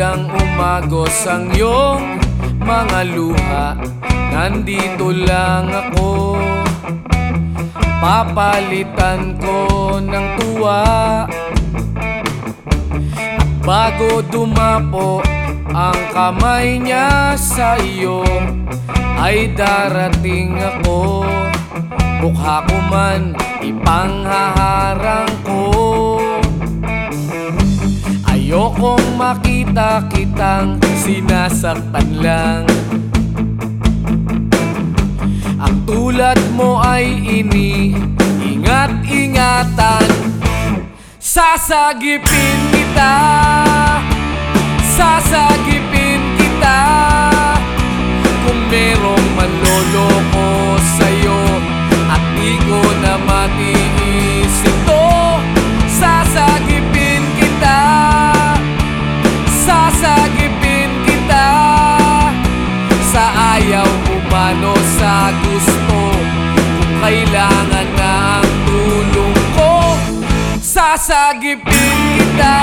Tuluyang umagos ang iyong mga luha. Nandito lang ako. Papalitan ko ng tuwa. At bago dumapo ang kamay niya sa iyo Ay darating ako. Mukha ko man ipanghaharang ko. Ayokong makita kitang sinasaktan lang. Ang tulad mo ay ini Ingat-ingatan Sasagipin kita. Sasagipin kita. Kung merong Sasagipin kita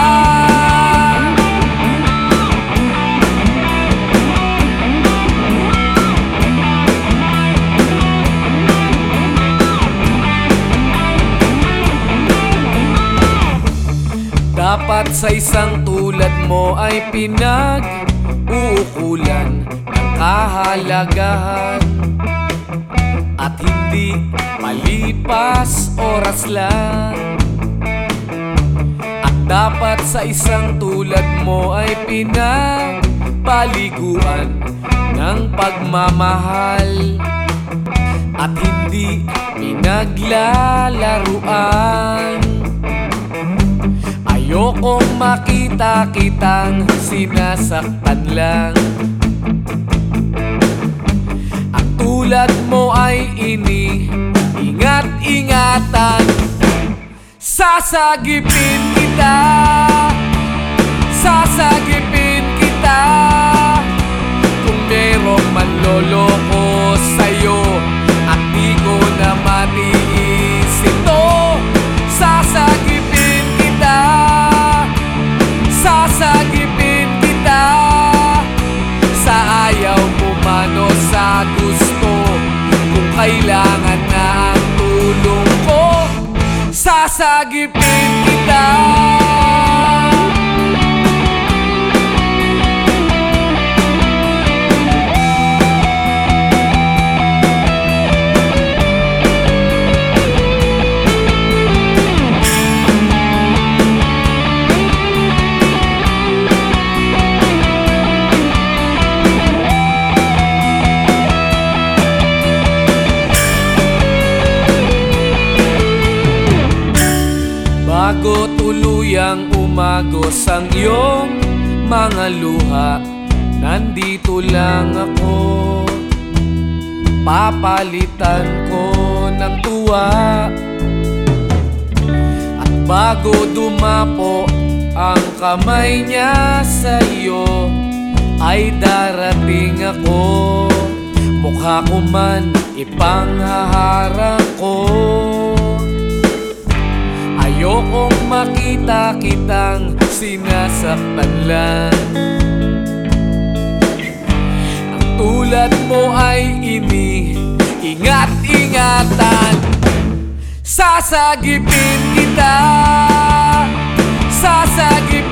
Dapat sa isang tulad mo ay pinag-uukulan ng kahalagahan. At hindi malipas oras lang dapat sa isang tulad mo ay pinagpaliguan ng pagmamahal At hindi pinaglalaruan. Ayokong makita kitang sinasaktan lang. Ang tulad mo ay ini Ingat-ingatan Sasagipin kita. Sasagipin Sasagipin kita Bago tuluyang umagos ang iyong mga luha. Nandito lang ako. Papalitan ko ng tuwa. At bago dumapo ang kamay niya sa iyo Ay darating ako. Mukha ko man ipanghaharang makita kitang sinasaktan. Lang Ang tulad mo ay ini Ingat-ingatan Sasagipin kita. Sasagipin